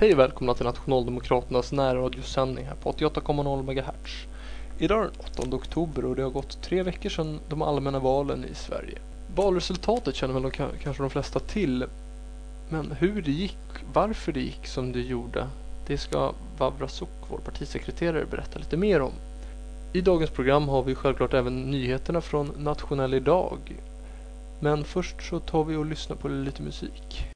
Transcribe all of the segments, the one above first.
Hej och välkomna till Nationaldemokraternas närradiosändning här på 88,0 MHz. Idag är den 8 oktober och det har gått tre veckor sedan de allmänna valen i Sverige. Valresultatet känner väl de, kanske de flesta till. Men hur det gick, varför det gick som det gjorde, det ska Vavra Suk, vår partisekreterare, berätta lite mer om. I dagens program har vi självklart även nyheterna från Nationell Idag. Men först så tar vi och lyssnar på lite musik.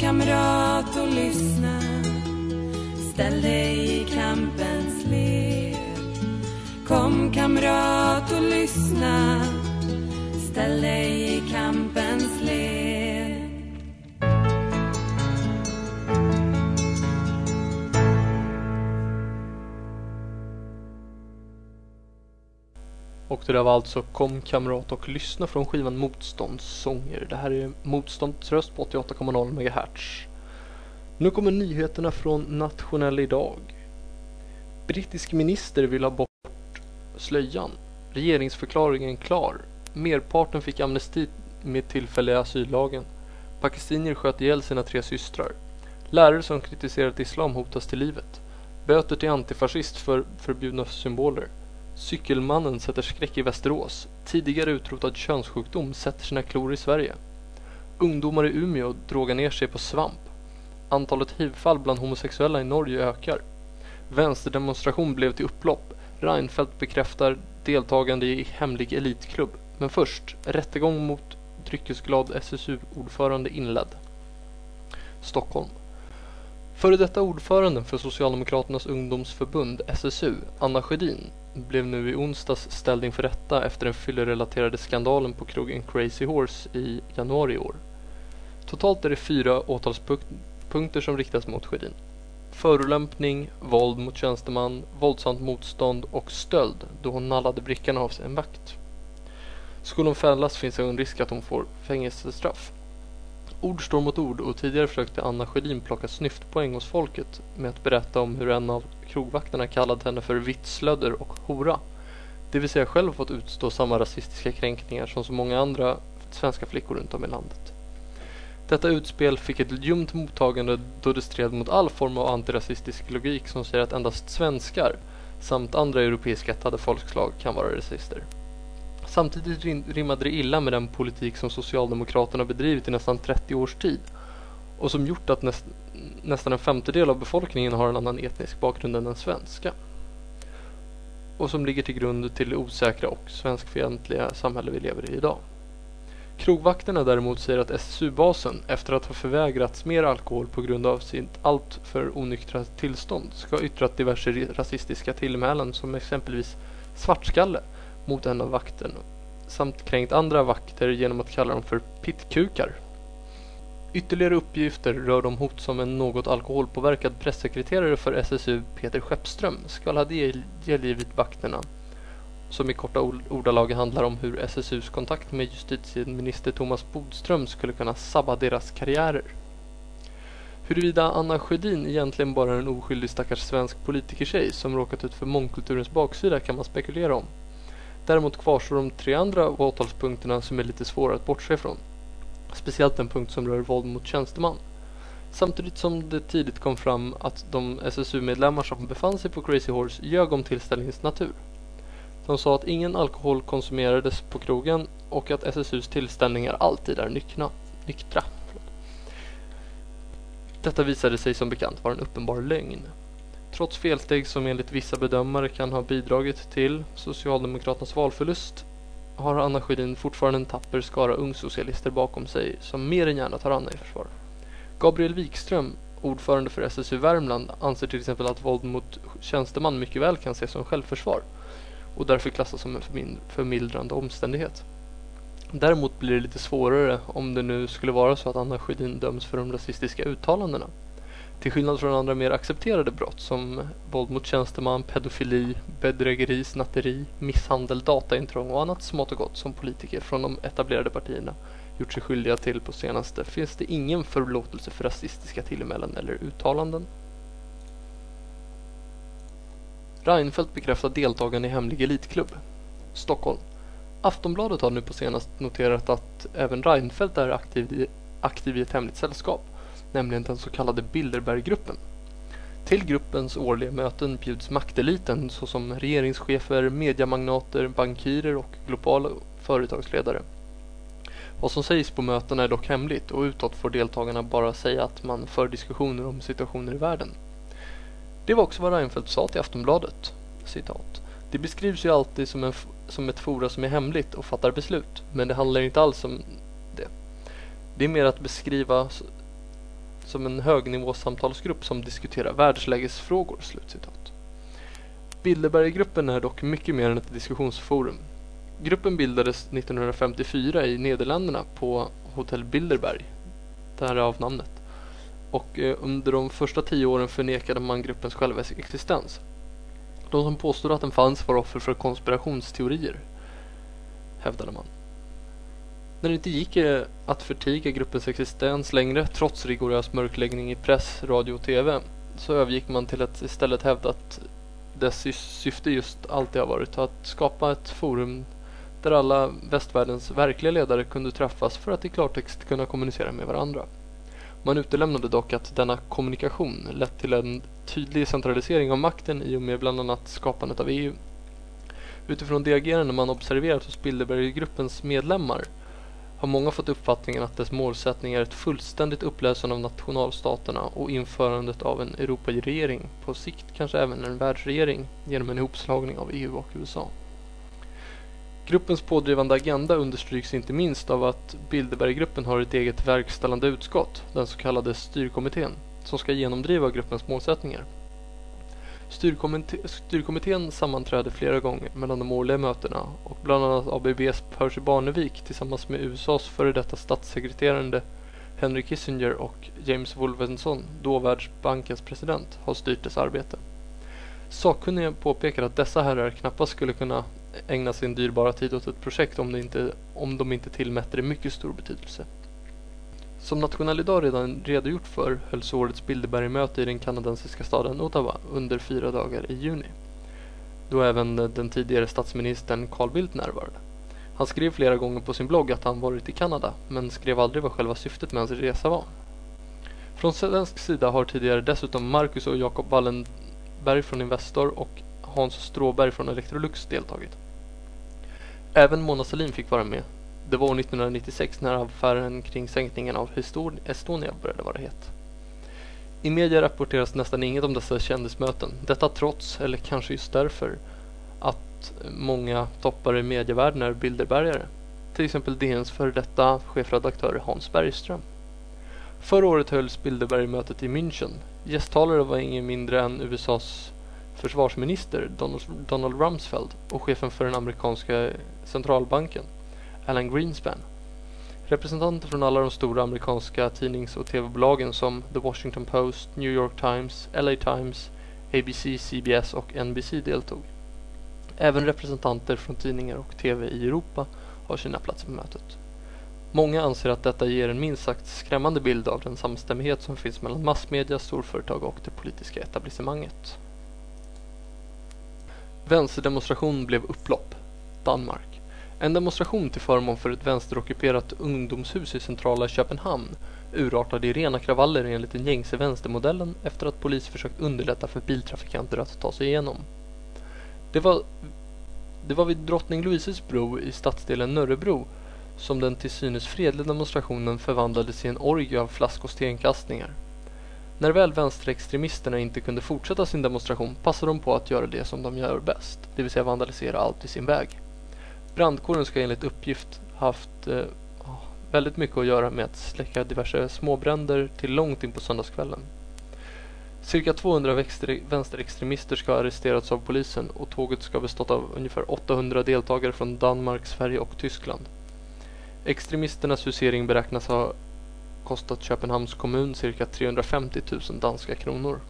Kamrat och lyssna. Ställ dig i kampens led. Kom kamrat och lyssna. Ställ dig i Och det där var alltså Kom kamrat och lyssna från skivan Motståndssånger. Det här är Motståndets röst på 88,0 MHz. Nu kommer nyheterna från Nationell Idag. Brittisk minister vill ha bort slöjan. Regeringsförklaringen klar. Merparten fick amnesti med tillfälliga asyllagen. Pakistinier sköt ihjäl sina tre systrar. Lärare som kritiserat islam hotas till livet. Böter till antifascist för förbjudna symboler. Cykelmannen sätter skräck i Västerås. Tidigare utrotad könssjukdom sätter sina klor i Sverige. Ungdomar i Umeå drogar ner sig på svamp. Antalet hivfall bland homosexuella i Norge ökar. Vänsterdemonstration blev till upplopp. Reinfeldt bekräftar deltagande i hemlig elitklubb. Men först, rättegång mot dryckesglad SSU-ordförande inledd. Stockholm. Före detta ordföranden för Socialdemokraternas ungdomsförbund, SSU, Anna Sjödin, blev nu i onsdags ställd inför rätta efter den fyllerelaterade skandalen på krogen Crazy Horse i januari i år. Totalt är det fyra åtalspunkter som riktas mot Sjödin. Förolämpning, våld mot tjänsteman, våldsamt motstånd och stöld då hon nallade brickan av sig en vakt. Skulle hon fällas finns det en risk att hon får fängelsestraff. Ord står mot ord och tidigare försökte Anna Sjödin plocka snyftpoäng hos folket med att berätta om hur en av krogvakterna kallat henne för vitslödder och hora. Det vill säga själv fått utstå samma rasistiska kränkningar som så många andra svenska flickor runt om i landet. Detta utspel fick ett ljumt mottagande då det stred mot all form av antirasistisk logik som säger att endast svenskar samt andra europeiska ättade folkslag kan vara rasister. Samtidigt rimmade det illa med den politik som Socialdemokraterna bedrivit i nästan 30 års tid och som gjort att näst, nästan en femtedel av befolkningen har en annan etnisk bakgrund än den svenska. Och som ligger till grund till det osäkra och svenskfientliga samhälle vi lever i idag. Krogvakterna däremot säger att SSU-basen, efter att ha förvägrats mer alkohol på grund av sitt alltför onyktra tillstånd, ska ha yttrat diverse rasistiska tillmälen som exempelvis svartskalle mot en av vakterna samt kränkt andra vakter genom att kalla dem för pittkukar. Ytterligare uppgifter rör de hot som en något alkoholpåverkad pressekreterare för SSU, Peter Skeppström, ska ha delgivit vakterna som i korta ordalag handlar om hur SSUs kontakt med justitieminister Thomas Bodström skulle kunna sabba deras karriärer. Huruvida Anna Sjödin egentligen bara är en oskyldig stackars svensk politikertjej som råkat ut för mångkulturens baksida kan man spekulera om. Däremot kvarstår de tre andra åtalspunkterna som är lite svåra att bortse ifrån. Speciellt den punkt som rör våld mot tjänsteman. Samtidigt som det tidigt kom fram att de SSU-medlemmar som befann sig på Crazy Horse ljög om tillställningens natur. De sa att ingen alkohol konsumerades på krogen och att SSUs tillställningar alltid är nyckna, nyktra. Detta visade sig som bekant vara en uppenbar lögn. Trots felsteg som enligt vissa bedömare kan ha bidragit till Socialdemokraternas valförlust har Anna Sjödin fortfarande en tapper skara ungsocialister bakom sig som mer än gärna tar Anna i försvar. Gabriel Wikström, ordförande för SSU Värmland, anser till exempel att våld mot tjänsteman mycket väl kan ses som självförsvar och därför klassas som en förmildrande omständighet. Däremot blir det lite svårare om det nu skulle vara så att Anna Sjödin döms för de rasistiska uttalandena. Till skillnad från andra mer accepterade brott som våld mot tjänsteman, pedofili, bedrägeri, snatteri, misshandel, dataintrång och annat smått och gott som politiker från de etablerade partierna gjort sig skyldiga till på senaste finns det ingen förlåtelse för rasistiska tillmälen eller uttalanden. Reinfeldt bekräftar deltagande i hemlig elitklubb. Stockholm. Aftonbladet har nu på senast noterat att även Reinfeldt är aktiv i, aktiv i ett hemligt sällskap nämligen den så kallade Bilderberggruppen. Till gruppens årliga möten bjuds makteliten såsom regeringschefer, mediamagnater, bankirer och globala företagsledare. Vad som sägs på mötena är dock hemligt och utåt får deltagarna bara säga att man för diskussioner om situationer i världen. Det var också vad Reinfeldt sa till Aftonbladet. Citat. Det beskrivs ju alltid som, en, som ett fora som är hemligt och fattar beslut, men det handlar inte alls om det. Det är mer att beskriva som en högnivåsamtalsgrupp som diskuterar världslägesfrågor. Slutcitat. Bilderberggruppen är dock mycket mer än ett diskussionsforum. Gruppen bildades 1954 i Nederländerna på Hotell Bilderberg, därav namnet. Och eh, under de första tio åren förnekade man gruppens själva existens. De som påstod att den fanns var offer för konspirationsteorier, hävdade man. När det inte gick att förtiga gruppens existens längre trots rigorös mörkläggning i press, radio och tv så övergick man till att istället hävda att dess syfte just alltid har varit att skapa ett forum där alla västvärldens verkliga ledare kunde träffas för att i klartext kunna kommunicera med varandra. Man utelämnade dock att denna kommunikation lett till en tydlig centralisering av makten i och med bland annat skapandet av EU. Utifrån det agerande man observerat hos Bilderberggruppens medlemmar har många fått uppfattningen att dess målsättning är ett fullständigt upplösande av nationalstaterna och införandet av en Europaregering, på sikt kanske även en världsregering, genom en ihopslagning av EU och USA. Gruppens pådrivande agenda understryks inte minst av att Bilderberggruppen har ett eget verkställande utskott, den så kallade styrkommittén, som ska genomdriva gruppens målsättningar. Styrkommittén sammanträder flera gånger mellan de årliga mötena och bland annat ABBs Percy Barnevik tillsammans med USAs före detta statssekreterare Henry Kissinger och James Wolvenson, då Världsbankens president, har styrt dess arbete. Sakkunniga påpekar att dessa herrar knappast skulle kunna ägna sin dyrbara tid åt ett projekt om, det inte, om de inte tillmätte det mycket stor betydelse. Som National idag redan redogjort för hölls årets Bilderbergmöte i den kanadensiska staden Ottawa under fyra dagar i juni. Då även den tidigare statsministern Carl Bildt närvarade. Han skrev flera gånger på sin blogg att han varit i Kanada men skrev aldrig vad själva syftet med hans resa var. Från svensk sida har tidigare dessutom Marcus och Jakob Wallenberg från Investor och Hans Stråberg från Electrolux deltagit. Även Mona Sahlin fick vara med det var år 1996 när affären kring sänkningen av Estonia började vara het. I media rapporteras nästan inget om dessa kändismöten. Detta trots, eller kanske just därför, att många toppar i medievärlden är bilderbärgare. Till exempel DNs före detta chefredaktör Hans Bergström. Förra året hölls Bilderbergmötet i München. Gästtalare var ingen mindre än USAs försvarsminister Donald Rumsfeld och chefen för den amerikanska centralbanken Alan Greenspan. Representanter från alla de stora amerikanska tidnings och tv-bolagen som The Washington Post, New York Times, LA Times, ABC, CBS och NBC deltog. Även representanter från tidningar och tv i Europa har sina platser på mötet. Många anser att detta ger en minst sagt skrämmande bild av den samstämmighet som finns mellan massmedia, storföretag och det politiska etablissemanget. Vänsterdemonstration blev upplopp. Danmark. En demonstration till förmån för ett vänsterockuperat ungdomshus i centrala Köpenhamn urartade i rena kravaller enligt den gängse vänstermodellen efter att polis försökt underlätta för biltrafikanter att ta sig igenom. Det var, det var vid Drottning Louises bro i stadsdelen Nörrebro som den till synes fredliga demonstrationen förvandlades i en orgie av flask och stenkastningar. När väl vänsterextremisterna inte kunde fortsätta sin demonstration passade de på att göra det som de gör bäst, det vill säga vandalisera allt i sin väg. Brandkåren ska enligt uppgift haft eh, väldigt mycket att göra med att släcka diverse småbränder till långt in på söndagskvällen. Cirka 200 vänsterextremister ska ha arresterats av polisen och tåget ska bestått av ungefär 800 deltagare från Danmark, Sverige och Tyskland. Extremisternas husering beräknas ha kostat Köpenhamns kommun cirka 350 000 danska kronor.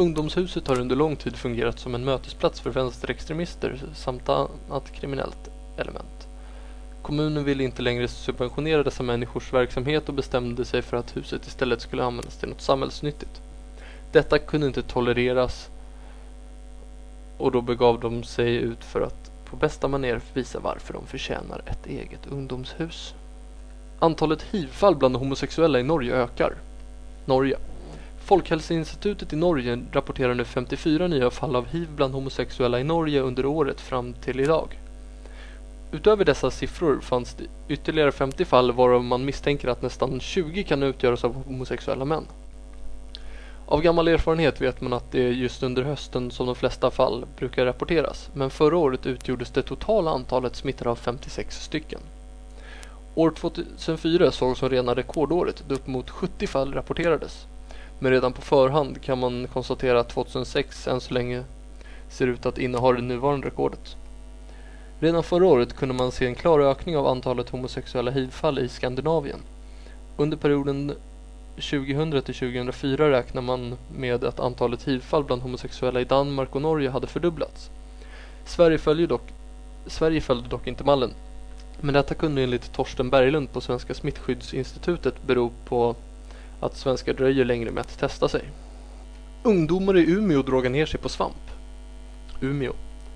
Ungdomshuset har under lång tid fungerat som en mötesplats för vänsterextremister samt annat kriminellt element. Kommunen ville inte längre subventionera dessa människors verksamhet och bestämde sig för att huset istället skulle användas till något samhällsnyttigt. Detta kunde inte tolereras och då begav de sig ut för att på bästa manér visa varför de förtjänar ett eget ungdomshus. Antalet hivfall bland homosexuella i Norge ökar. Norge. Folkhälsoinstitutet i Norge rapporterar nu 54 nya fall av hiv bland homosexuella i Norge under året fram till idag. Utöver dessa siffror fanns det ytterligare 50 fall varav man misstänker att nästan 20 kan utgöras av homosexuella män. Av gammal erfarenhet vet man att det är just under hösten som de flesta fall brukar rapporteras, men förra året utgjordes det totala antalet smittade av 56 stycken. År 2004 sågs som rena rekordåret då upp mot 70 fall rapporterades. Men redan på förhand kan man konstatera att 2006 än så länge ser ut att inneha det nuvarande rekordet. Redan förra året kunde man se en klar ökning av antalet homosexuella hivfall i Skandinavien. Under perioden 2000 till 2004 räknar man med att antalet hivfall bland homosexuella i Danmark och Norge hade fördubblats. Sverige, följde dock, Sverige följde dock inte mallen. Men detta kunde enligt Torsten Berglund på Svenska smittskyddsinstitutet bero på att svenskar dröjer längre med att testa sig. Ungdomar i Umeå drogar ner sig på svamp. Umeå.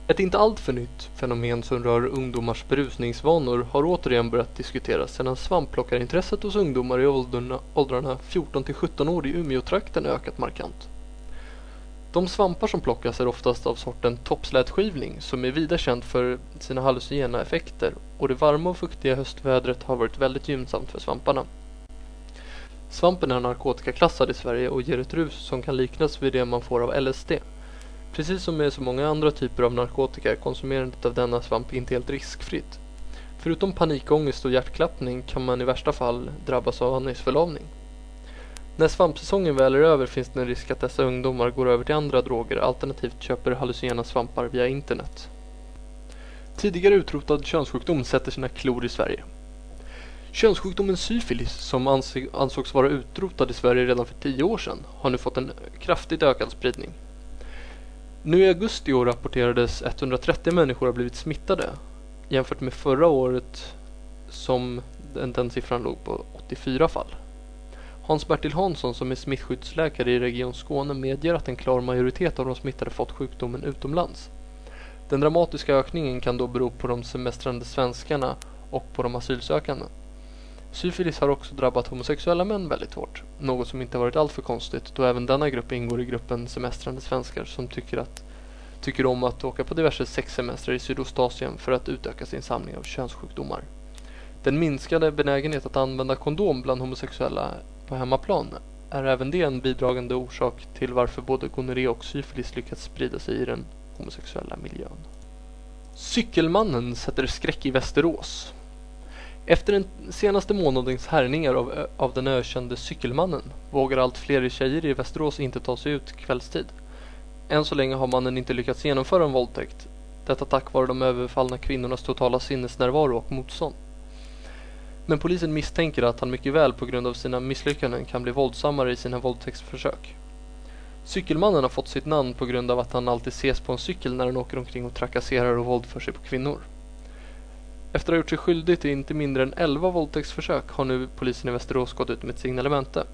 Ett inte alltför nytt fenomen som rör ungdomars berusningsvanor har återigen börjat diskuteras sedan svampplockarintresset hos ungdomar i åldrarna, åldrarna 14 till 17 år i Umeåtrakten ökat markant. De svampar som plockas är oftast av sorten toppslätskivling som är vida känd för sina hallucinogena effekter och det varma och fuktiga höstvädret har varit väldigt gynnsamt för svamparna. Svampen är narkotikaklassad i Sverige och ger ett rus som kan liknas vid det man får av LSD. Precis som med så många andra typer av narkotika är konsumerandet av denna svamp inte helt riskfritt. Förutom panikångest och hjärtklappning kan man i värsta fall drabbas av andningsförlamning. När svampsäsongen väl är över finns det en risk att dessa ungdomar går över till andra droger alternativt köper hallucinogena svampar via internet. Tidigare utrotad könssjukdom sätter sina klor i Sverige. Könssjukdomen syfilis, som ansågs vara utrotad i Sverige redan för tio år sedan, har nu fått en kraftigt ökad spridning. Nu i augusti i år rapporterades 130 människor ha blivit smittade jämfört med förra året som den, den siffran låg på 84 fall. Hans-Bertil Hansson som är smittskyddsläkare i Region Skåne medger att en klar majoritet av de smittade fått sjukdomen utomlands. Den dramatiska ökningen kan då bero på de semestrande svenskarna och på de asylsökande. Syfilis har också drabbat homosexuella män väldigt hårt, något som inte varit alltför konstigt då även denna grupp ingår i gruppen semestrande svenskar som tycker, att, tycker om att åka på diverse sexsemestrar i Sydostasien för att utöka sin samling av könssjukdomar. Den minskade benägenhet att använda kondom bland homosexuella på hemmaplan är även det en bidragande orsak till varför både gonorré och syfilis lyckats sprida sig i den homosexuella miljön. Cykelmannen sätter skräck i Västerås. Efter den senaste månadens härningar av, av den ökände cykelmannen vågar allt fler tjejer i Västerås inte ta sig ut kvällstid. Än så länge har mannen inte lyckats genomföra en våldtäkt. Detta tack vare de överfallna kvinnornas totala sinnesnärvaro och motstånd. Men polisen misstänker att han mycket väl på grund av sina misslyckanden kan bli våldsammare i sina våldtäktsförsök. Cykelmannen har fått sitt namn på grund av att han alltid ses på en cykel när han åker omkring och trakasserar och våldför sig på kvinnor. Efter att ha gjort sig skyldig till inte mindre än 11 våldtäktsförsök har nu polisen i Västerås gått ut med ett signalemente.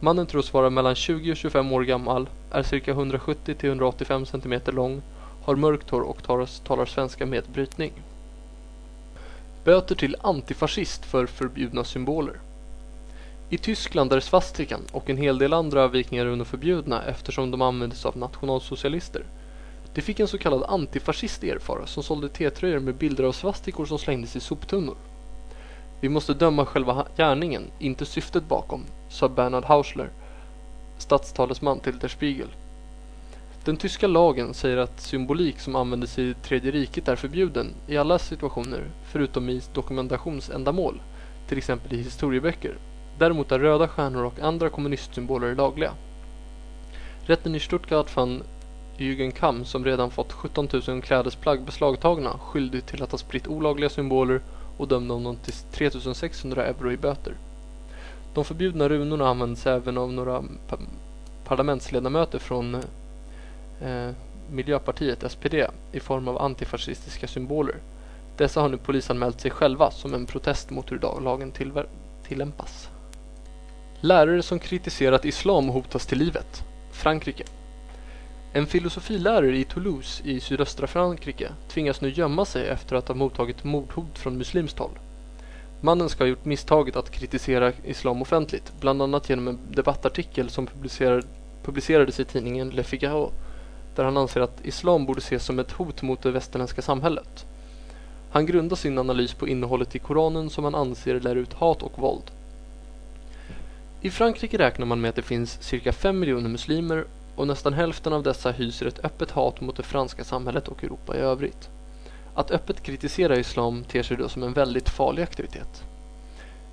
Mannen tros vara mellan 20 och 25 år gammal, är cirka 170 till 185 cm lång, har mörkt hår och talar, talar svenska med brytning. Böter till antifascist för förbjudna symboler. I Tyskland är svastikan och en hel del andra vikingarunor förbjudna eftersom de användes av nationalsocialister. Det fick en så kallad antifascist erfara som sålde T-tröjor med bilder av svastikor som slängdes i soptunnor. Vi måste döma själva gärningen, inte syftet bakom, sa Bernhard Hausler, statstalesman till Der Spiegel. Den tyska lagen säger att symbolik som användes i Tredje riket är förbjuden i alla situationer förutom i dokumentationsändamål, till exempel i historieböcker. Däremot är röda stjärnor och andra kommunistsymboler lagliga. Rätten i Stuttgart fann Jürgen som redan fått 17 000 klädesplagg beslagtagna skyldig till att ha spritt olagliga symboler och dömde honom till 3 600 euro i böter. De förbjudna runorna används även av några parlamentsledamöter från eh, Miljöpartiet, SPD, i form av antifascistiska symboler. Dessa har nu polisanmält sig själva som en protest mot hur lagen tillämpas. Lärare som kritiserat islam hotas till livet. Frankrike. En filosofilärare i Toulouse i sydöstra Frankrike tvingas nu gömma sig efter att ha mottagit mordhot från muslimskt håll. Mannen ska ha gjort misstaget att kritisera islam offentligt, bland annat genom en debattartikel som publicerades i tidningen Le Figaro, där han anser att islam borde ses som ett hot mot det västerländska samhället. Han grundar sin analys på innehållet i Koranen som han anser lär ut hat och våld. I Frankrike räknar man med att det finns cirka 5 miljoner muslimer och nästan hälften av dessa hyser ett öppet hat mot det franska samhället och Europa i övrigt. Att öppet kritisera islam ter sig då som en väldigt farlig aktivitet.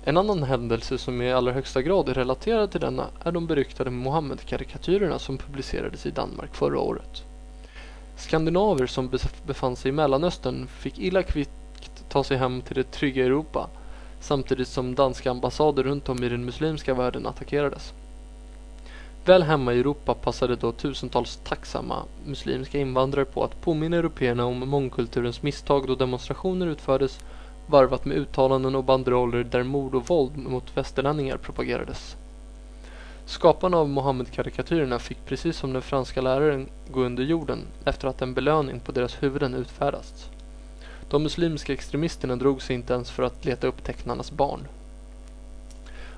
En annan händelse som i allra högsta grad är relaterad till denna är de beryktade Mohammed-karikatyrerna som publicerades i Danmark förra året. Skandinaver som befann sig i Mellanöstern fick illa kvickt ta sig hem till det trygga Europa samtidigt som danska ambassader runt om i den muslimska världen attackerades. Väl hemma i Europa passade då tusentals tacksamma muslimska invandrare på att påminna européerna om mångkulturens misstag då demonstrationer utfördes varvat med uttalanden och banderoller där mord och våld mot västerlänningar propagerades. Skaparna av Mohammed-karikatyrerna fick precis som den franska läraren gå under jorden efter att en belöning på deras huvuden utfärdats. De muslimska extremisterna drog sig inte ens för att leta upp tecknarnas barn.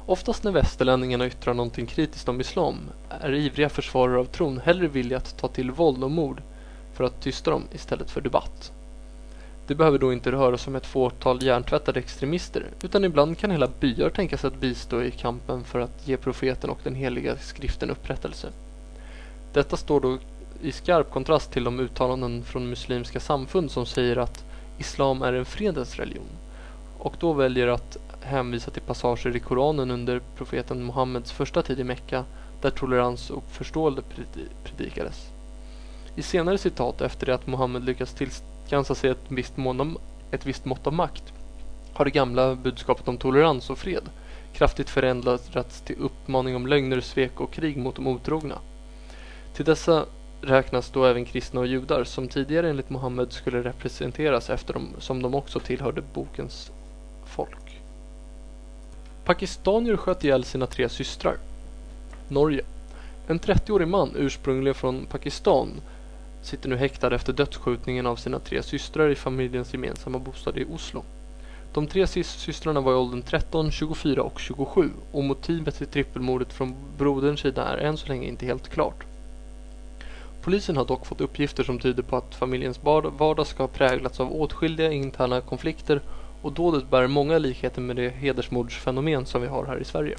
Oftast när västerlänningarna yttrar någonting kritiskt om islam är ivriga försvarare av tron hellre villiga att ta till våld och mord för att tysta dem istället för debatt. Det behöver då inte röra sig om ett fåtal hjärntvättade extremister utan ibland kan hela byar tänka sig att bistå i kampen för att ge profeten och den heliga skriften upprättelse. Detta står då i skarp kontrast till de uttalanden från muslimska samfund som säger att islam är en fredens religion och då väljer att hänvisa till passager i Koranen under profeten Muhammeds första tid i Mekka där tolerans och förståelse predikades. I senare citat efter det att Muhammed lyckats tillskansa sig ett visst, ett visst mått av makt har det gamla budskapet om tolerans och fred kraftigt förändrats till uppmaning om lögner, svek och krig mot de otrogna. Till dessa räknas då även kristna och judar som tidigare enligt Muhammed skulle representeras eftersom de också tillhörde bokens. Pakistanier sköt ihjäl sina tre systrar. Norge. En 30-årig man ursprungligen från Pakistan sitter nu häktad efter dödsskjutningen av sina tre systrar i familjens gemensamma bostad i Oslo. De tre systrarna var i åldern 13, 24 och 27 och motivet till trippelmordet från broderns sida är än så länge inte helt klart. Polisen har dock fått uppgifter som tyder på att familjens vardag ska ha präglats av åtskilliga interna konflikter och dådet bär många likheter med det hedersmordsfenomen som vi har här i Sverige.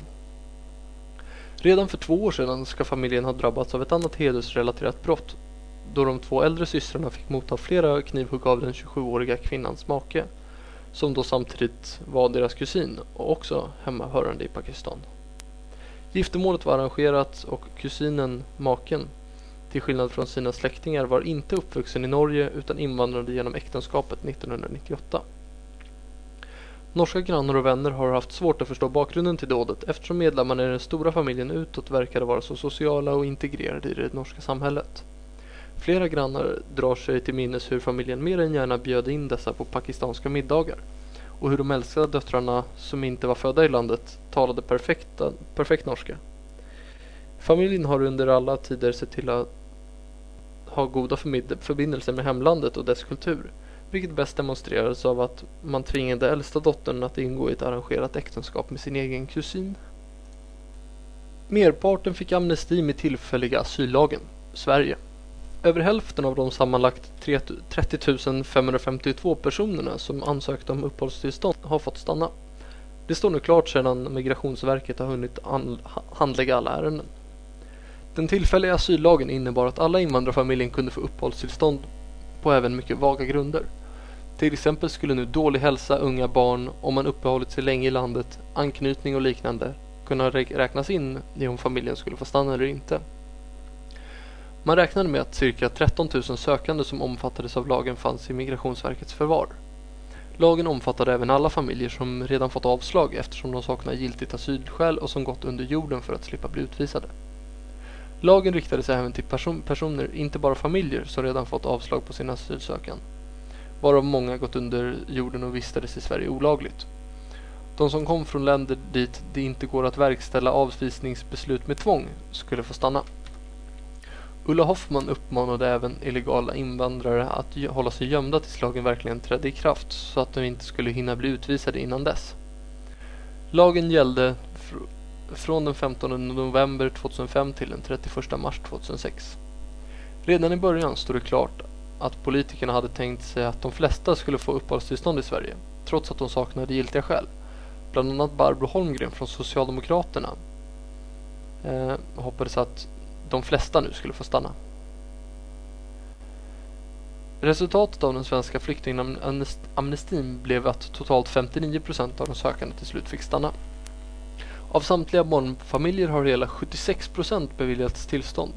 Redan för två år sedan ska familjen ha drabbats av ett annat hedersrelaterat brott då de två äldre systrarna fick motta flera knivhugg av den 27-åriga kvinnans make som då samtidigt var deras kusin och också hemmahörande i Pakistan. Giftermålet var arrangerat och kusinen, maken, till skillnad från sina släktingar var inte uppvuxen i Norge utan invandrade genom äktenskapet 1998. Norska grannar och vänner har haft svårt att förstå bakgrunden till dådet eftersom medlemmarna i den stora familjen utåt verkade vara så sociala och integrerade i det norska samhället. Flera grannar drar sig till minnes hur familjen mer än gärna bjöd in dessa på pakistanska middagar och hur de äldsta döttrarna som inte var födda i landet talade perfekta, perfekt norska. Familjen har under alla tider sett till att ha goda förbindelser med hemlandet och dess kultur vilket bäst demonstrerades av att man tvingade äldsta dottern att ingå i ett arrangerat äktenskap med sin egen kusin. Merparten fick amnesti med tillfälliga asyllagen, Sverige. Över hälften av de sammanlagt 30 552 personerna som ansökte om uppehållstillstånd har fått stanna. Det står nu klart sedan Migrationsverket har hunnit handlägga alla ärenden. Den tillfälliga asyllagen innebar att alla invandrarfamiljen kunde få uppehållstillstånd på även mycket vaga grunder. Till exempel skulle nu dålig hälsa, unga barn, om man uppehållit sig länge i landet, anknytning och liknande kunna räknas in i om familjen skulle få stanna eller inte. Man räknade med att cirka 13 000 sökande som omfattades av lagen fanns i Migrationsverkets förvar. Lagen omfattade även alla familjer som redan fått avslag eftersom de saknar giltigt asylskäl och som gått under jorden för att slippa bli utvisade. Lagen riktade sig även till person personer, inte bara familjer, som redan fått avslag på sin asylansökan. Varav många gått under jorden och vistades i Sverige olagligt. De som kom från länder dit det inte går att verkställa avvisningsbeslut med tvång skulle få stanna. Ulla Hoffman uppmanade även illegala invandrare att hålla sig gömda tills lagen verkligen trädde i kraft så att de inte skulle hinna bli utvisade innan dess. Lagen gällde fr från den 15 november 2005 till den 31 mars 2006. Redan i början stod det klart att politikerna hade tänkt sig att de flesta skulle få uppehållstillstånd i Sverige trots att de saknade giltiga skäl. Bland annat Barbro Holmgren från Socialdemokraterna eh, hoppades att de flesta nu skulle få stanna. Resultatet av den svenska flyktingamnestin blev att totalt 59 procent av de sökande till slut fick stanna. Av samtliga barnfamiljer har hela 76 procent beviljats tillstånd.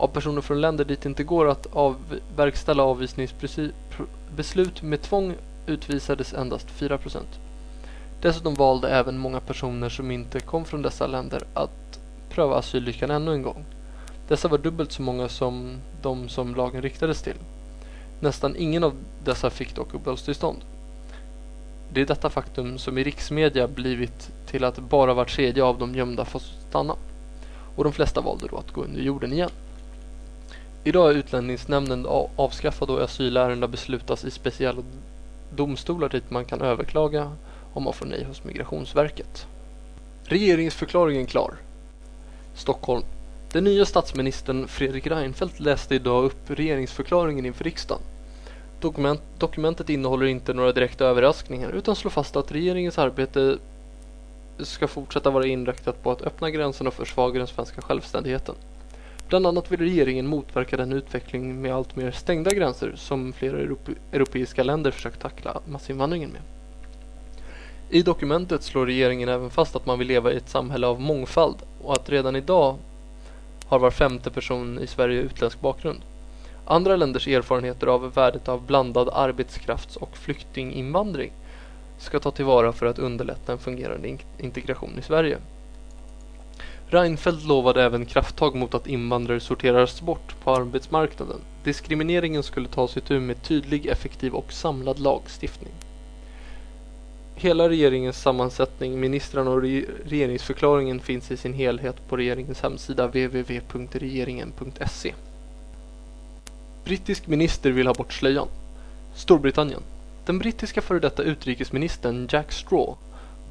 Av personer från länder dit det inte går att av verkställa avvisningsbeslut med tvång utvisades endast 4 procent. Dessutom valde även många personer som inte kom från dessa länder att pröva asyllyckan ännu en gång. Dessa var dubbelt så många som de som lagen riktades till. Nästan ingen av dessa fick dock uppehållstillstånd. Det är detta faktum som i riksmedia blivit till att bara var tredje av de gömda får stanna. Och de flesta valde då att gå under jorden igen. Idag är utlänningsnämnden avskaffad och asylärenden beslutas i speciella domstolar dit man kan överklaga om man får nej hos Migrationsverket. Regeringsförklaringen klar. Stockholm den nya statsministern Fredrik Reinfeldt läste idag upp regeringsförklaringen inför riksdagen. Dokument, dokumentet innehåller inte några direkta överraskningar utan slår fast att regeringens arbete ska fortsätta vara inriktat på att öppna gränserna och försvaga den svenska självständigheten. Bland annat vill regeringen motverka den utveckling med allt mer stängda gränser som flera europe, europeiska länder försökt tackla massinvandringen med. I dokumentet slår regeringen även fast att man vill leva i ett samhälle av mångfald och att redan idag har var femte person i Sverige utländsk bakgrund. Andra länders erfarenheter av värdet av blandad arbetskrafts och flyktinginvandring ska ta tillvara för att underlätta en fungerande integration i Sverige. Reinfeldt lovade även krafttag mot att invandrare sorteras bort på arbetsmarknaden. Diskrimineringen skulle tas itu med tydlig, effektiv och samlad lagstiftning. Hela regeringens sammansättning, ministrarna och regeringsförklaringen finns i sin helhet på regeringens hemsida www.regeringen.se. Brittisk minister vill ha bort slöjan. Storbritannien. Den brittiska före detta utrikesministern Jack Straw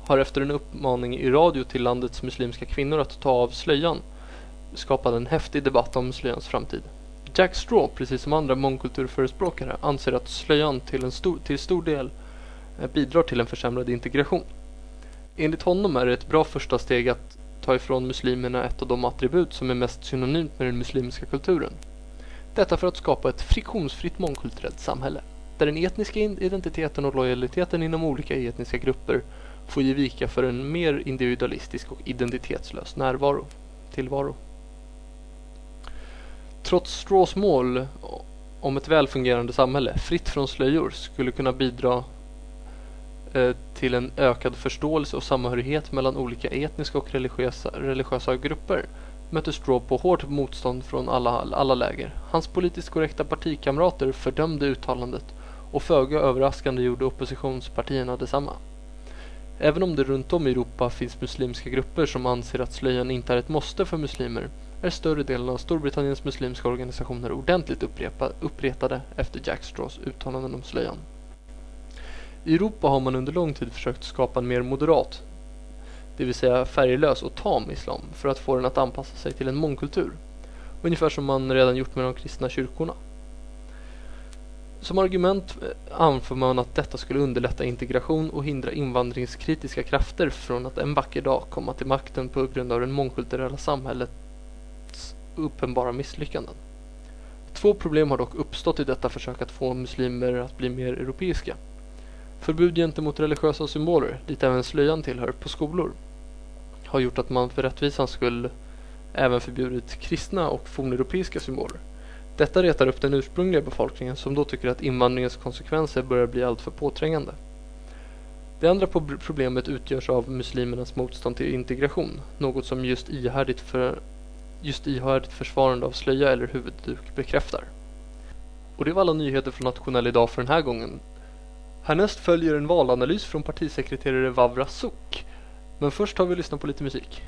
har efter en uppmaning i radio till landets muslimska kvinnor att ta av slöjan skapat en häftig debatt om slöjans framtid. Jack Straw, precis som andra mångkulturförespråkare, anser att slöjan till, en stor, till stor del eh, bidrar till en försämrad integration. Enligt honom är det ett bra första steg att ta ifrån muslimerna ett av de attribut som är mest synonymt med den muslimska kulturen. Detta för att skapa ett friktionsfritt mångkulturellt samhälle, där den etniska identiteten och lojaliteten inom olika etniska grupper får ge vika för en mer individualistisk och identitetslös närvaro, tillvaro. Trots Straws mål om ett välfungerande samhälle, fritt från slöjor, skulle kunna bidra eh, till en ökad förståelse och samhörighet mellan olika etniska och religiösa, religiösa grupper mötte Straw på hårt motstånd från alla, alla läger. Hans politiskt korrekta partikamrater fördömde uttalandet och föga överraskande gjorde oppositionspartierna detsamma. Även om det runt om i Europa finns muslimska grupper som anser att slöjan inte är ett måste för muslimer är större delen av Storbritanniens muslimska organisationer ordentligt upprepa, uppretade efter Jack Straws uttalanden om slöjan. I Europa har man under lång tid försökt skapa en mer moderat, det vill säga färglös och tam islam för att få den att anpassa sig till en mångkultur. Ungefär som man redan gjort med de kristna kyrkorna. Som argument eh, anför man att detta skulle underlätta integration och hindra invandringskritiska krafter från att en vacker dag komma till makten på grund av det mångkulturella samhällets uppenbara misslyckanden. Två problem har dock uppstått i detta försök att få muslimer att bli mer europeiska. Förbud gentemot religiösa symboler, dit även slöjan tillhör, på skolor har gjort att man för rättvisans skull även förbjudit kristna och forneuropeiska symboler. Detta retar upp den ursprungliga befolkningen som då tycker att invandringens konsekvenser börjar bli alltför påträngande. Det andra problemet utgörs av muslimernas motstånd till integration, något som just ihärdigt, för, just ihärdigt försvarande av slöja eller huvudduk bekräftar. Och det var alla nyheter från Nationell idag för den här gången. Härnäst följer en valanalys från partisekreterare Vavra Suk. Men först har vi lyssnat på lite musik.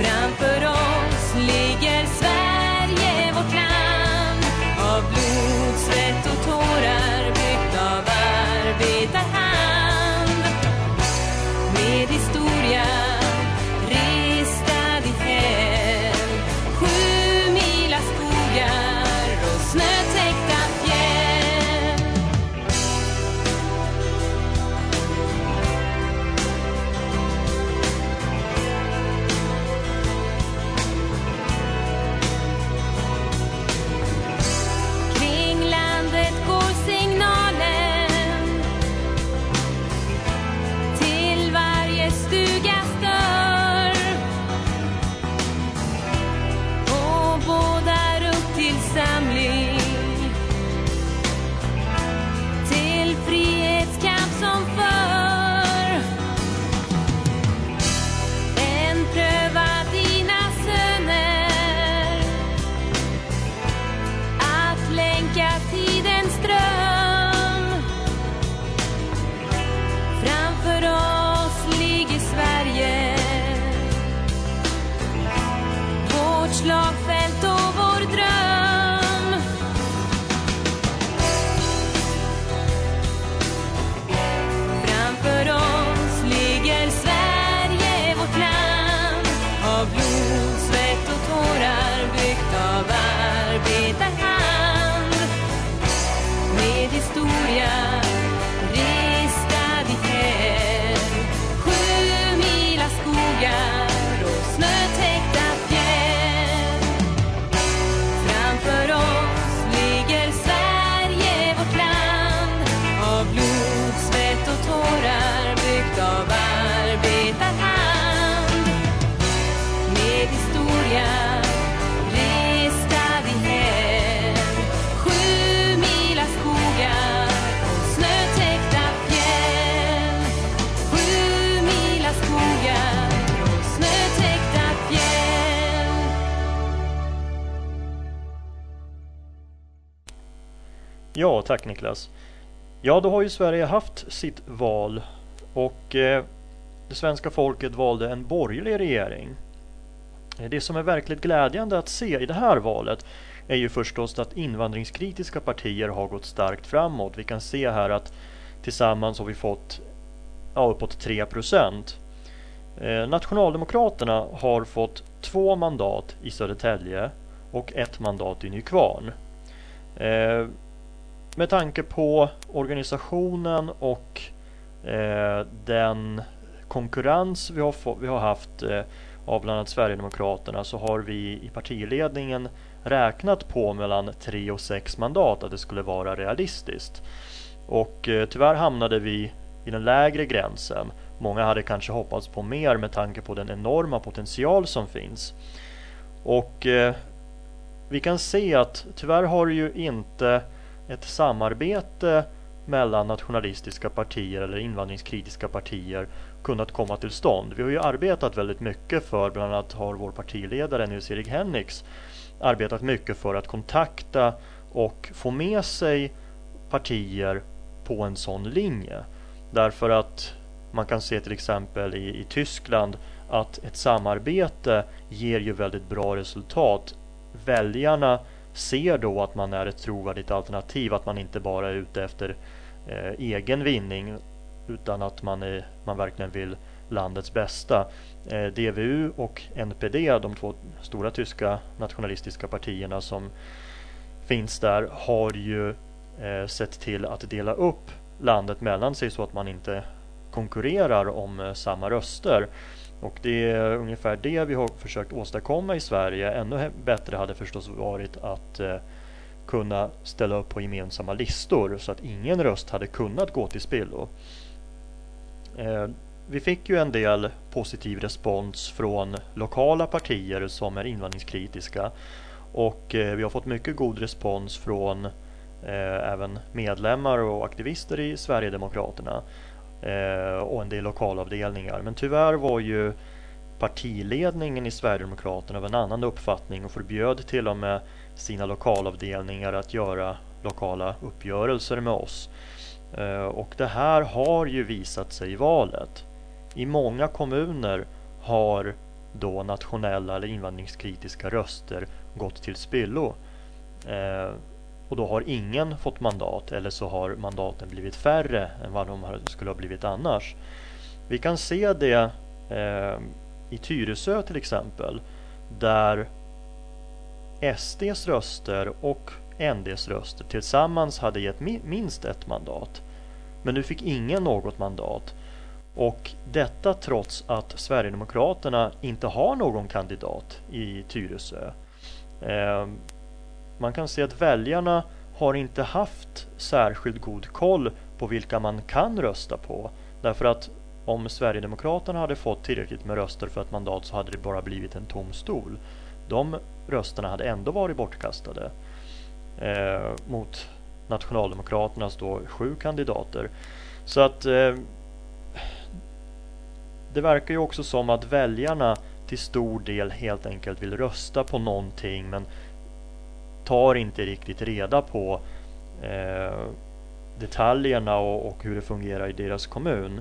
Framför oss ligger Sverige, vårt land. Av blod, svett och tårar byggt av arbetarhand tack Niklas. Ja, då har ju Sverige haft sitt val och eh, det svenska folket valde en borgerlig regering. Det som är verkligt glädjande att se i det här valet är ju förstås att invandringskritiska partier har gått starkt framåt. Vi kan se här att tillsammans har vi fått ja, uppåt 3 procent. Eh, Nationaldemokraterna har fått två mandat i Södertälje och ett mandat i Nykvarn. Eh, med tanke på organisationen och eh, den konkurrens vi har, få, vi har haft eh, av bland annat Sverigedemokraterna så har vi i partiledningen räknat på mellan tre och sex mandat att det skulle vara realistiskt. Och eh, tyvärr hamnade vi i den lägre gränsen. Många hade kanske hoppats på mer med tanke på den enorma potential som finns. Och eh, vi kan se att tyvärr har det ju inte ett samarbete mellan nationalistiska partier eller invandringskritiska partier kunnat komma till stånd. Vi har ju arbetat väldigt mycket för, bland annat har vår partiledare Nils-Erik Henriks arbetat mycket för att kontakta och få med sig partier på en sån linje. Därför att man kan se till exempel i, i Tyskland att ett samarbete ger ju väldigt bra resultat. Väljarna ser då att man är ett trovärdigt alternativ, att man inte bara är ute efter eh, egen vinning utan att man, är, man verkligen vill landets bästa. Eh, DVU och NPD, de två stora tyska nationalistiska partierna som finns där, har ju eh, sett till att dela upp landet mellan sig så att man inte konkurrerar om eh, samma röster. Och det är ungefär det vi har försökt åstadkomma i Sverige. Ännu bättre hade förstås varit att eh, kunna ställa upp på gemensamma listor så att ingen röst hade kunnat gå till spillo. Eh, vi fick ju en del positiv respons från lokala partier som är invandringskritiska och eh, vi har fått mycket god respons från även medlemmar och aktivister i Sverigedemokraterna Eh, och en del lokalavdelningar. Men tyvärr var ju partiledningen i Sverigedemokraterna av en annan uppfattning och förbjöd till och med sina lokalavdelningar att göra lokala uppgörelser med oss. Eh, och det här har ju visat sig i valet. I många kommuner har då nationella eller invandringskritiska röster gått till spillo. Eh, och då har ingen fått mandat eller så har mandaten blivit färre än vad de skulle ha blivit annars. Vi kan se det eh, i Tyresö till exempel där SDs röster och NDs röster tillsammans hade gett minst ett mandat. Men nu fick ingen något mandat. Och detta trots att Sverigedemokraterna inte har någon kandidat i Tyresö. Eh, man kan se att väljarna har inte haft särskilt god koll på vilka man kan rösta på. Därför att om Sverigedemokraterna hade fått tillräckligt med röster för ett mandat så hade det bara blivit en tom stol. De rösterna hade ändå varit bortkastade. Eh, mot Nationaldemokraternas då sju kandidater. Så att eh, det verkar ju också som att väljarna till stor del helt enkelt vill rösta på någonting men tar inte riktigt reda på eh, detaljerna och, och, hur det fungerar i deras kommun.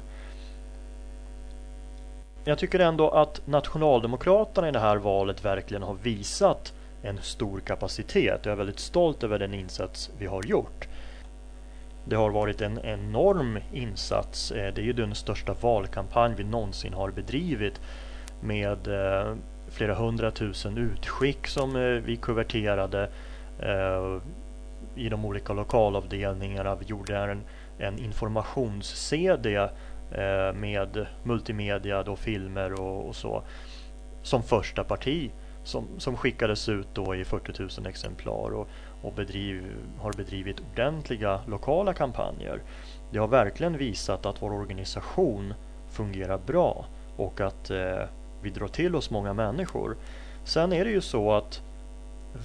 Jag tycker ändå att Nationaldemokraterna i det här valet verkligen har visat en stor kapacitet. Jag är väldigt stolt över den insats vi har gjort. Det har varit en enorm insats. Eh, det är ju den största valkampanj vi någonsin har bedrivit med eh, flera hundratusen utskick som eh, vi kuverterade Eh, i de olika lokalavdelningarna. Vi gjorde en, en informations-CD eh, med multimedia, då filmer och, och så som första parti som, som skickades ut då i 40 000 exemplar och, och bedriv, har bedrivit ordentliga lokala kampanjer. Det har verkligen visat att vår organisation fungerar bra och att eh, vi drar till oss många människor. Sen är det ju så att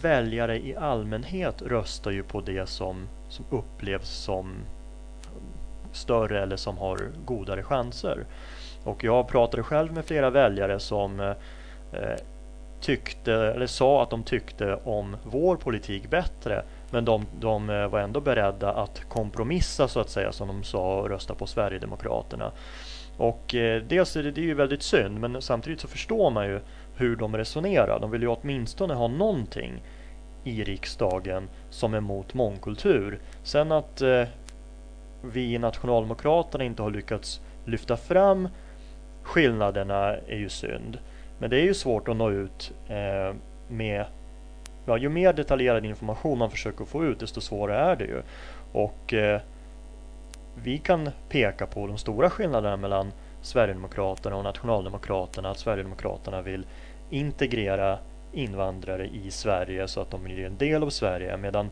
väljare i allmänhet röstar ju på det som, som upplevs som större eller som har godare chanser. Och jag pratade själv med flera väljare som eh, tyckte, eller sa att de tyckte om vår politik bättre. Men de, de eh, var ändå beredda att kompromissa så att säga som de sa och rösta på Sverigedemokraterna. Och eh, dels är det, det är ju väldigt synd men samtidigt så förstår man ju hur de resonerar. De vill ju åtminstone ha någonting i riksdagen som är emot mångkultur. Sen att eh, vi i Nationaldemokraterna inte har lyckats lyfta fram skillnaderna är ju synd. Men det är ju svårt att nå ut eh, med ja, ju mer detaljerad information man försöker få ut desto svårare är det ju. Och eh, vi kan peka på de stora skillnaderna mellan Sverigedemokraterna och Nationaldemokraterna. Att Sverigedemokraterna vill integrera invandrare i Sverige så att de blir en del av Sverige medan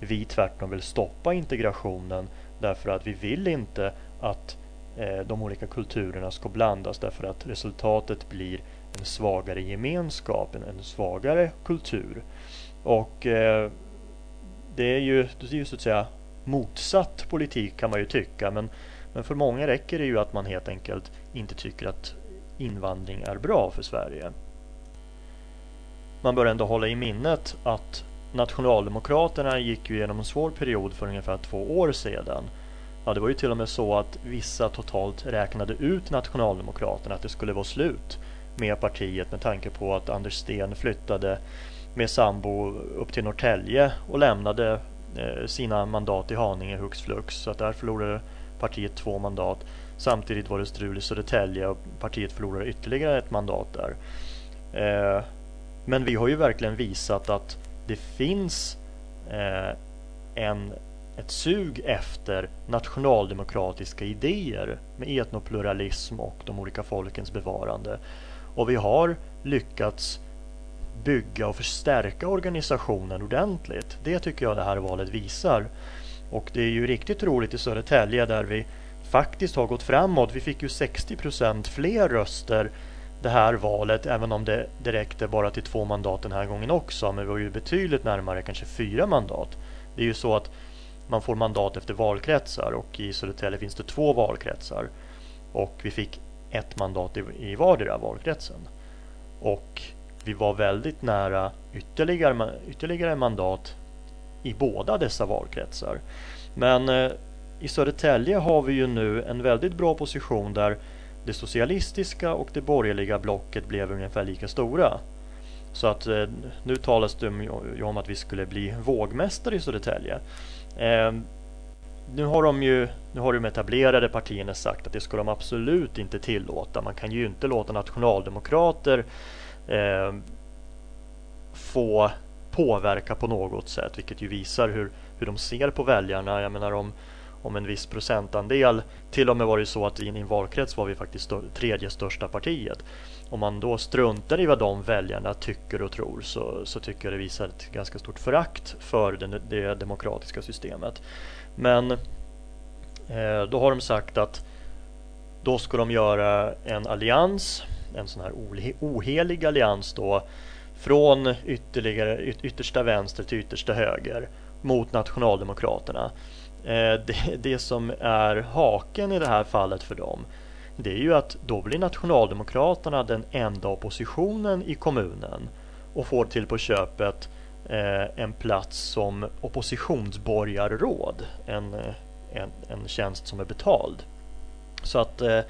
vi tvärtom vill stoppa integrationen därför att vi vill inte att eh, de olika kulturerna ska blandas därför att resultatet blir en svagare gemenskap, en, en svagare kultur. Och eh, det är ju, det är ju så att säga motsatt politik kan man ju tycka men, men för många räcker det ju att man helt enkelt inte tycker att invandring är bra för Sverige. Man bör ändå hålla i minnet att Nationaldemokraterna gick ju igenom en svår period för ungefär två år sedan. Ja, det var ju till och med så att vissa totalt räknade ut Nationaldemokraterna att det skulle vara slut med partiet med tanke på att Anders Sten flyttade med sambo upp till Norrtälje och lämnade eh, sina mandat i Haninge hux flux. Så att där förlorade partiet två mandat. Samtidigt var det strul i Södertälje och partiet förlorade ytterligare ett mandat där. Eh, men vi har ju verkligen visat att det finns eh, en, ett sug efter nationaldemokratiska idéer med etnopluralism och de olika folkens bevarande. Och vi har lyckats bygga och förstärka organisationen ordentligt. Det tycker jag det här valet visar. Och det är ju riktigt roligt i Södertälje där vi faktiskt har gått framåt. Vi fick ju 60% fler röster det här valet, även om det, det räckte bara till två mandat den här gången också. Men vi var ju betydligt närmare kanske fyra mandat. Det är ju så att man får mandat efter valkretsar och i Södertälje finns det två valkretsar. Och vi fick ett mandat i, i vardera valkretsen. och vi var väldigt nära ytterligare, ytterligare mandat i båda dessa valkretsar. Men eh, i Södertälje har vi ju nu en väldigt bra position där det socialistiska och det borgerliga blocket blev ungefär lika stora. Så att eh, nu talas det ju om att vi skulle bli vågmästare i Södertälje. Eh, nu har de ju nu har de etablerade partierna sagt att det ska de absolut inte tillåta. Man kan ju inte låta nationaldemokrater eh, få påverka på något sätt, vilket ju visar hur, hur de ser på väljarna. Jag menar om, om en viss procentandel, till och med var det så att i en valkrets var vi faktiskt tredje största partiet. Om man då struntar i vad de väljarna tycker och tror så, så tycker jag det visar ett ganska stort förakt för det, det demokratiska systemet. Men eh, då har de sagt att då ska de göra en allians, en sån här ohelig allians då från ytterligare, yttersta vänster till yttersta höger mot Nationaldemokraterna. Eh, det, det som är haken i det här fallet för dem det är ju att då blir Nationaldemokraterna den enda oppositionen i kommunen och får till på köpet eh, en plats som oppositionsborgarråd, en, eh, en, en tjänst som är betald. Så att eh,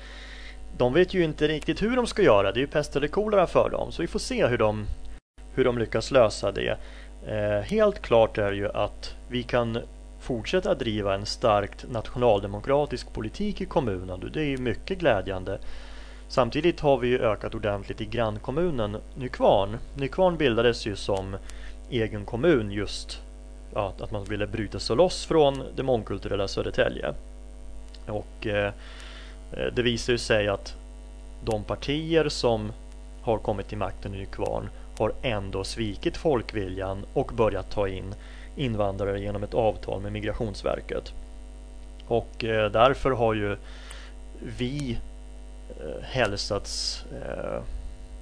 de vet ju inte riktigt hur de ska göra, det är ju pest eller kolera för dem, så vi får se hur de, hur de lyckas lösa det. Eh, helt klart är ju att vi kan fortsätta driva en starkt nationaldemokratisk politik i kommunen. Det är ju mycket glädjande. Samtidigt har vi ju ökat ordentligt i grannkommunen Nykvarn. Nykvarn bildades ju som egen kommun just ja, att man ville bryta sig loss från det mångkulturella Södertälje. Och eh, det visar ju sig att de partier som har kommit till makten i Nykvarn har ändå svikit folkviljan och börjat ta in invandrare genom ett avtal med Migrationsverket. Och eh, därför har ju vi eh, hälsats eh,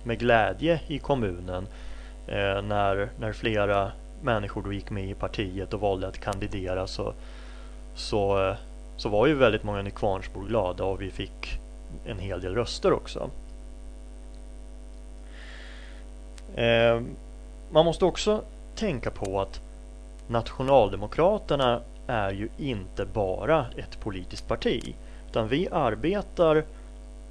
med glädje i kommunen eh, när, när flera människor då gick med i partiet och valde att kandidera så, så, eh, så var ju väldigt många Nykvarnsbor glada och vi fick en hel del röster också. Eh, man måste också tänka på att Nationaldemokraterna är ju inte bara ett politiskt parti utan vi arbetar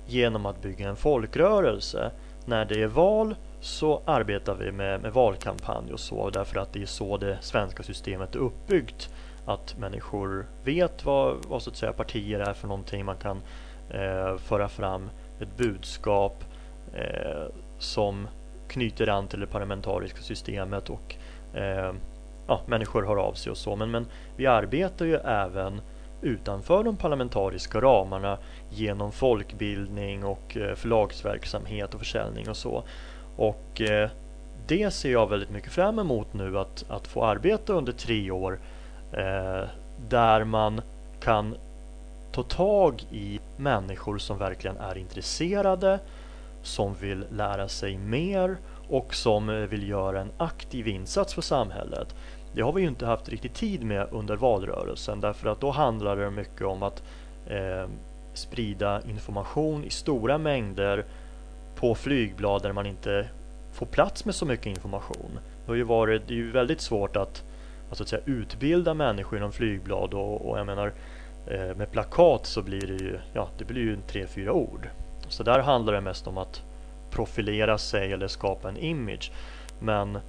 genom att bygga en folkrörelse. När det är val så arbetar vi med, med valkampanj och så därför att det är så det svenska systemet är uppbyggt. Att människor vet vad, vad så att säga, partier är för någonting. Man kan eh, föra fram ett budskap eh, som knyter an till det parlamentariska systemet och eh, ja, människor hör av sig och så. Men, men vi arbetar ju även utanför de parlamentariska ramarna genom folkbildning och eh, förlagsverksamhet och försäljning och så. Och eh, det ser jag väldigt mycket fram emot nu att, att få arbeta under tre år eh, där man kan ta tag i människor som verkligen är intresserade, som vill lära sig mer och som eh, vill göra en aktiv insats för samhället. Det har vi ju inte haft riktigt tid med under valrörelsen därför att då handlar det mycket om att eh, sprida information i stora mängder på flygblad där man inte får plats med så mycket information. Det, har ju varit, det är ju väldigt svårt att, att, att säga, utbilda människor inom flygblad och, och jag menar eh, med plakat så blir det ju, ja, det blir ju tre, fyra ord. Så där handlar det mest om att profilera sig eller skapa en image. Men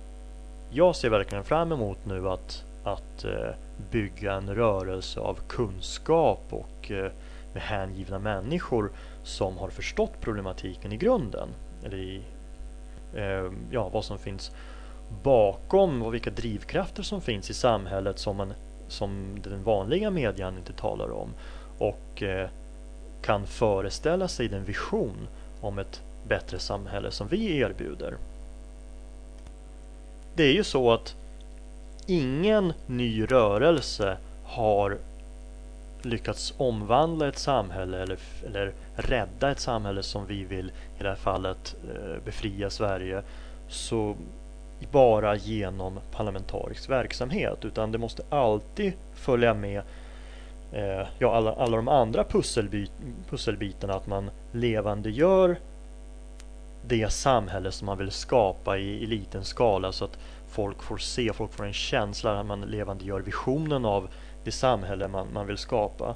jag ser verkligen fram emot nu att, att eh, bygga en rörelse av kunskap och eh, med hängivna människor som har förstått problematiken i grunden. Eller i, eh, ja, vad som finns bakom och vilka drivkrafter som finns i samhället som, man, som den vanliga median inte talar om. Och kan föreställa sig den vision om ett bättre samhälle som vi erbjuder. Det är ju så att ingen ny rörelse har lyckats omvandla ett samhälle eller, eller rädda ett samhälle som vi vill i det här fallet eh, befria Sverige så bara genom parlamentarisk verksamhet utan det måste alltid följa med eh, ja, alla, alla de andra pusselbit, pusselbitarna att man levandegör det samhälle som man vill skapa i, i liten skala så att folk får se, folk får en känsla att man levande gör visionen av det samhälle man, man vill skapa.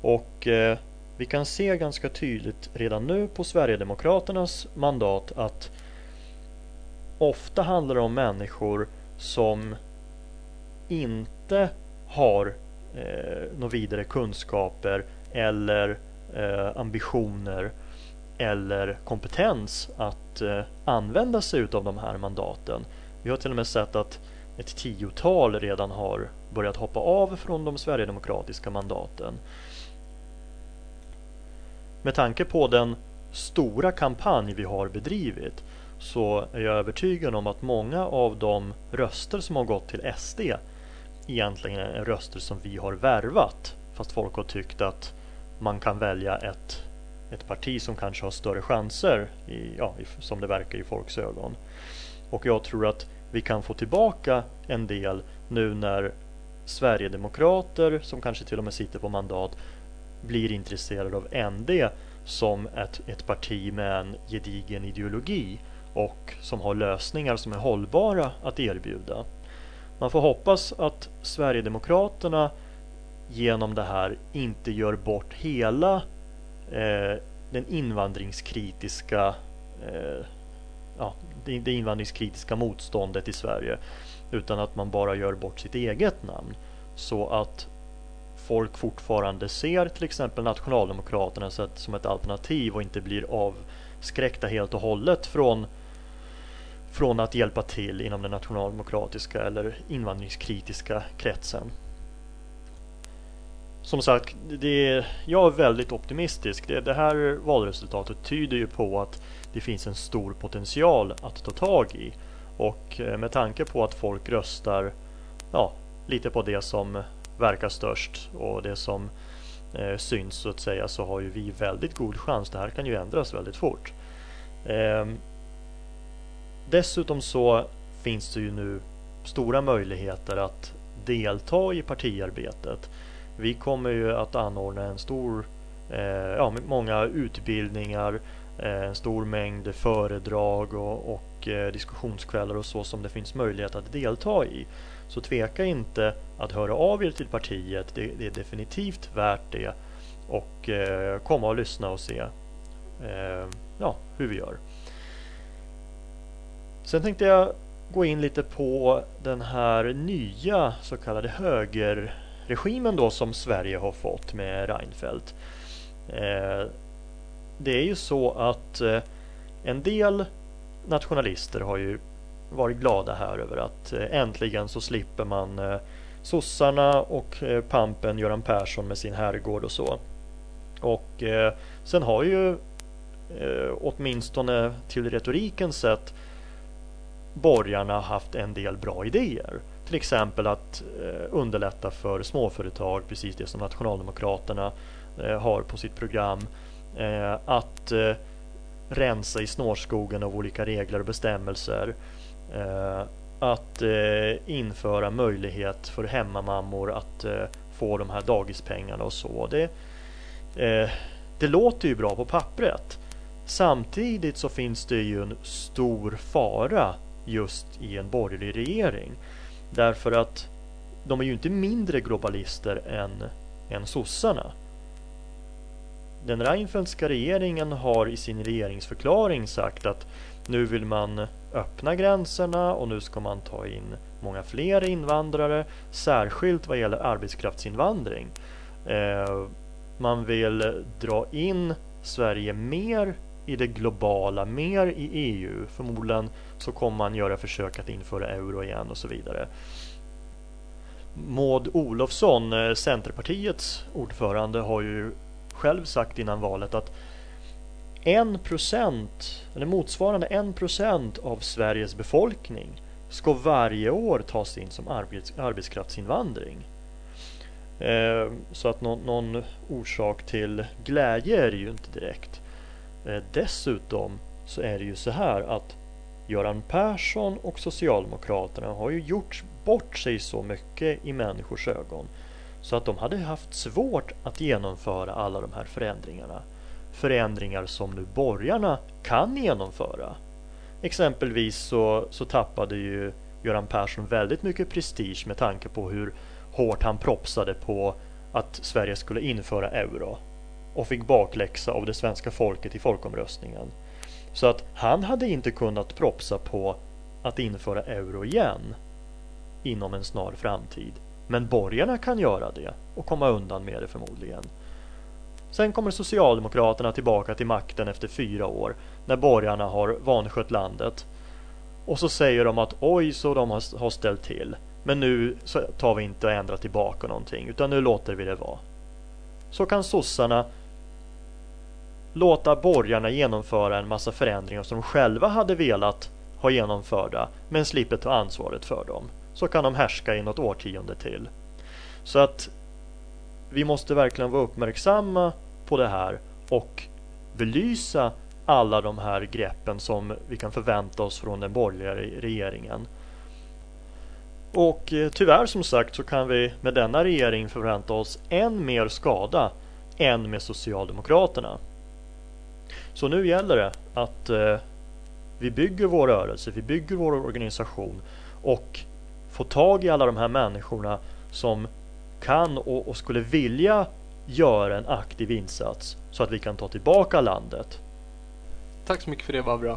Och eh, vi kan se ganska tydligt redan nu på Sverigedemokraternas mandat att ofta handlar det om människor som inte har eh, några vidare kunskaper eller eh, ambitioner eller kompetens att eh, använda sig av de här mandaten. Vi har till och med sett att ett tiotal redan har börjat hoppa av från de sverigedemokratiska mandaten. Med tanke på den stora kampanj vi har bedrivit så är jag övertygad om att många av de röster som har gått till SD egentligen är röster som vi har värvat. Fast folk har tyckt att man kan välja ett, ett parti som kanske har större chanser, i, ja, som det verkar i folks ögon. Och jag tror att vi kan få tillbaka en del nu när Sverigedemokrater, som kanske till och med sitter på mandat, blir intresserade av ND som ett, ett parti med en gedigen ideologi och som har lösningar som är hållbara att erbjuda. Man får hoppas att Sverigedemokraterna genom det här inte gör bort hela Eh, den invandringskritiska eh, ja, det, det invandringskritiska motståndet i Sverige utan att man bara gör bort sitt eget namn så att folk fortfarande ser till exempel Nationaldemokraterna som ett alternativ och inte blir avskräckta helt och hållet från från att hjälpa till inom den nationaldemokratiska eller invandringskritiska kretsen. Som sagt, det är, jag är väldigt optimistisk. Det, det här valresultatet tyder ju på att det finns en stor potential att ta tag i. Och eh, med tanke på att folk röstar ja, lite på det som verkar störst och det som eh, syns så att säga så har ju vi väldigt god chans. Det här kan ju ändras väldigt fort. Eh, dessutom så finns det ju nu stora möjligheter att delta i partiarbetet. Vi kommer ju att anordna en stor, eh, ja, många utbildningar, eh, en stor mängd föredrag och, och eh, diskussionskvällar och så som det finns möjlighet att delta i. Så tveka inte att höra av er till partiet. Det, det är definitivt värt det. Och eh, komma och lyssna och se eh, ja, hur vi gör. Sen tänkte jag gå in lite på den här nya så kallade höger Regimen då som Sverige har fått med Reinfeldt. Eh, det är ju så att eh, en del nationalister har ju varit glada här över att eh, äntligen så slipper man sossarna och pampen Göran Persson med sin herrgård och så. Och sen har ju åtminstone till retoriken sett borgarna haft en del bra idéer. Till exempel att eh, underlätta för småföretag, precis det som Nationaldemokraterna eh, har på sitt program. Eh, att rensa i snårskogen av olika regler och bestämmelser. Att införa möjlighet för hemmamammor att få de här dagispengarna och så. Det, det låter ju bra på pappret. Samtidigt så finns det ju en stor fara just i en borgerlig regering. Därför att de är ju inte mindre globalister än, än sossarna. Den Reinfeldtska regeringen har i sin regeringsförklaring sagt att nu vill man öppna gränserna och nu ska man ta in många fler invandrare, särskilt vad gäller arbetskraftsinvandring. Eh, man vill dra in Sverige mer i det globala, mer i EU. Förmodligen så kommer man göra försök att införa euro igen och så vidare. Maud Olofsson, eh, Centerpartiets ordförande, har ju själv sagt innan valet att 1% eller motsvarande 1% av Sveriges befolkning ska varje år tas in som arbets, arbetskraftsinvandring. Eh, så att någon, någon, orsak till glädje är det ju inte direkt. Eh, dessutom så är det ju så här att Göran Persson och Socialdemokraterna har ju gjort bort sig så mycket i människors ögon så att de hade haft svårt att genomföra alla de här förändringarna. förändringar som nu borgarna kan genomföra. Exempelvis så, så tappade ju Göran Persson väldigt mycket prestige med tanke på hur hårt han propsade på att Sverige skulle införa euro och fick bakläxa av det svenska folket i folkomröstningen. Så att han hade inte kunnat propsa på att införa euro igen inom en snar framtid. Men borgarna kan göra det och komma undan med det förmodligen. Sen kommer Socialdemokraterna tillbaka till makten efter fyra år när borgarna har vanskött landet. Och så säger de att oj så de har ställt till. Men nu tar vi inte och ändrar tillbaka någonting utan nu låter vi det vara. Så kan sossarna låta borgarna genomföra en massa förändringar som de själva hade velat ha genomförda men slipper ta ansvaret för dem. Så kan de härska i något årtionde till. Så att vi måste verkligen vara uppmärksamma på det här och belysa alla de här greppen som vi kan förvänta oss från den borgerliga regeringen. Och eh, tyvärr som sagt så kan vi med denna regering förvänta oss än mer skada än med Socialdemokraterna. Så nu gäller det att eh, vi bygger vår rörelse, vi bygger vår organisation och får tag i alla de här människorna som kan och, och skulle vilja göra en aktiv insats så att vi kan ta tillbaka landet. Tack så mycket för det Vavra.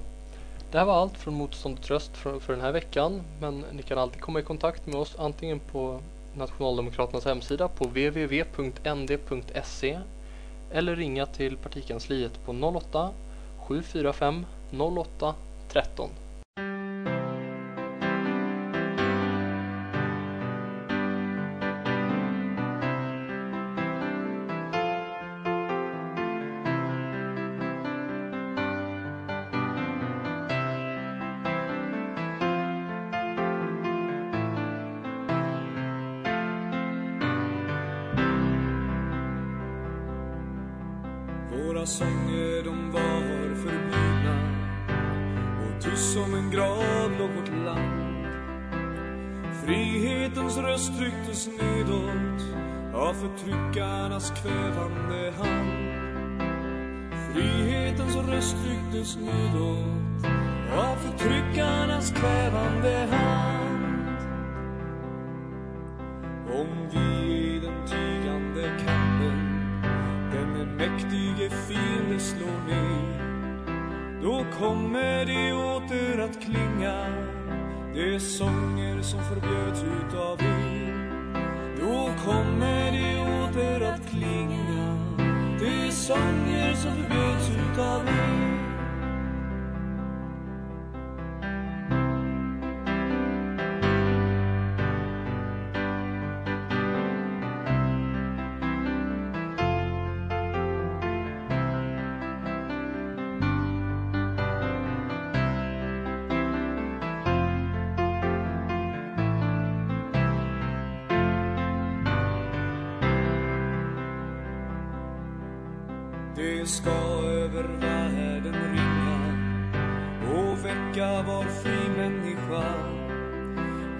Det här var allt från Motståndets röst för, för den här veckan men ni kan alltid komma i kontakt med oss antingen på Nationaldemokraternas hemsida på www.nd.se eller ringa till partikansliet på 08 745 08 13. Förbjöds utav er då kommer det åter att klinga. De sånger som förbjöds utav er Det ska över världen ringa och väcka var fri människa.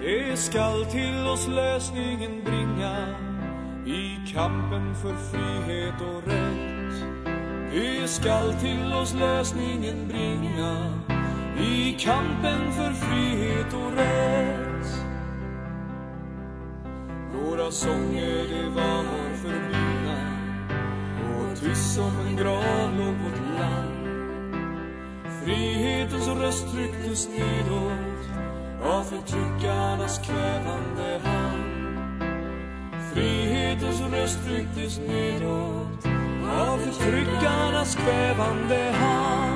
Det skall till oss lösningen bringa i kampen för frihet och rätt. Det skall till oss lösningen bringa i kampen för frihet och rätt. Våra sånger det var förbjudna tyst som en grav låg vårt land. Frihetens röst trycktes nedåt av förtryckarnas kvävande hand. Frihetens röst trycktes nedåt av förtryckarnas kvävande hand.